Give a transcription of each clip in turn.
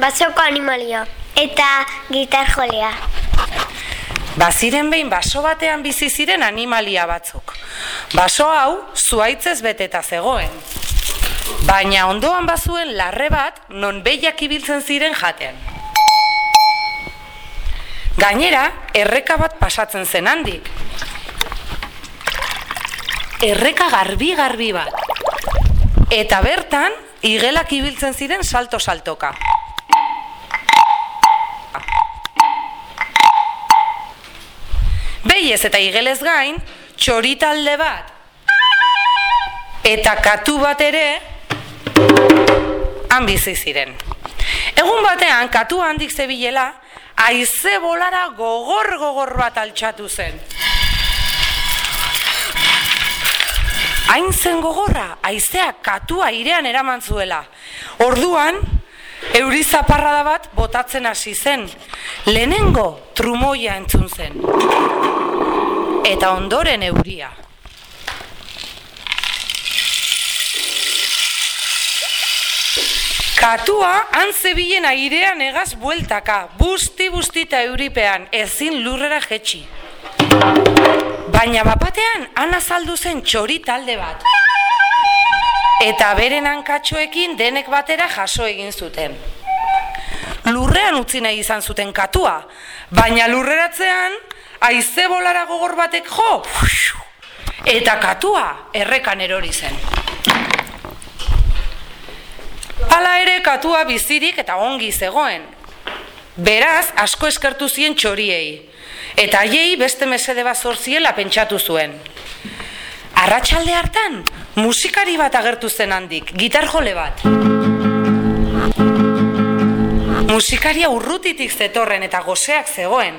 Basoko animalia. Eta gitar jolea. Baziren behin baso batean bizi ziren animalia batzuk. Baso hau zuaitzez beteta zegoen. Baina ondoan bazuen larre bat non behiak ibiltzen ziren jaten. Gainera, erreka bat pasatzen zen handik. Erreka garbi-garbi bat. Eta bertan, igelak ibiltzen ziren salto-saltoka. Behiez eta igelez gain, txoritalde bat. Eta katu bat ere, han bizi ziren. Egun batean, katu handik zebilela, aize bolara gogor-gogor bat altxatu zen. Hain zen gogorra, aizea katua airean eraman zuela. Orduan, euri zaparrada bat botatzen hasi zen. Lehenengo trumoia entzun zen. Eta ondoren euria. Katua han zebilen airean egaz bueltaka, busti busti eta euripean, ezin lurrera jetxi. Baina bapatean han azaldu zen txori talde bat. Eta beren hankatxoekin denek batera jaso egin zuten. Lurrean utzi nahi izan zuten katua, baina lurreratzean haize bolara gogor batek jo, eta katua errekan erori zen. Hala ere katua bizirik eta ongi zegoen. Beraz, asko eskertu zien txoriei. Eta haiei beste mesede bat zortziela pentsatu zuen. Arratxalde hartan, musikari bat agertu zen handik, gitar jole bat. Musikaria urrutitik zetorren eta goseak zegoen.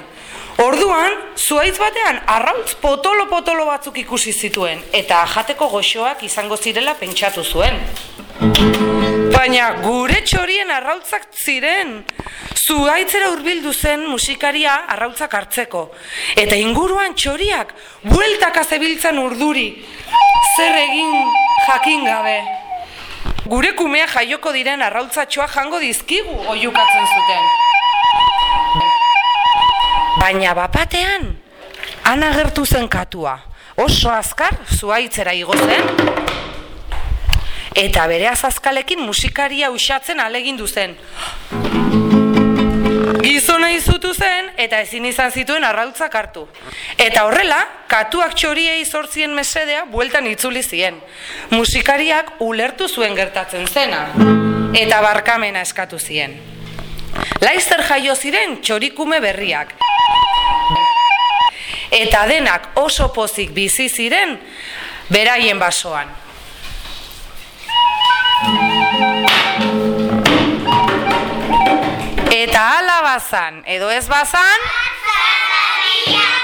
Orduan, zuaitz batean arrautz potolo-potolo batzuk ikusi zituen, eta jateko goxoak izango zirela pentsatu zuen. Baina gure txorien arrautzak ziren. Zuaitzera hurbildu zen musikaria arrautzak hartzeko. Eta inguruan txoriak bueltaka zebiltzen urduri. Zer egin jakin gabe. Gure kumea jaioko diren arrautzatxoa jango dizkigu oiukatzen zuten. Baina bapatean, han agertu zen katua. Oso azkar, zuaitzera igo zen, eta bere azazkalekin musikaria usatzen alegindu zen. Gizona izutu zen eta ezin izan zituen arrautzak hartu. Eta horrela, katuak txoriei zortzien mesedea bueltan itzuli zien. Musikariak ulertu zuen gertatzen zena eta barkamena eskatu zien. Laizzer jaio ziren txorikume berriak. Eta denak oso pozik bizi ziren beraien basoan. Eta ala bazan, edo ez bazan? Atzalaria!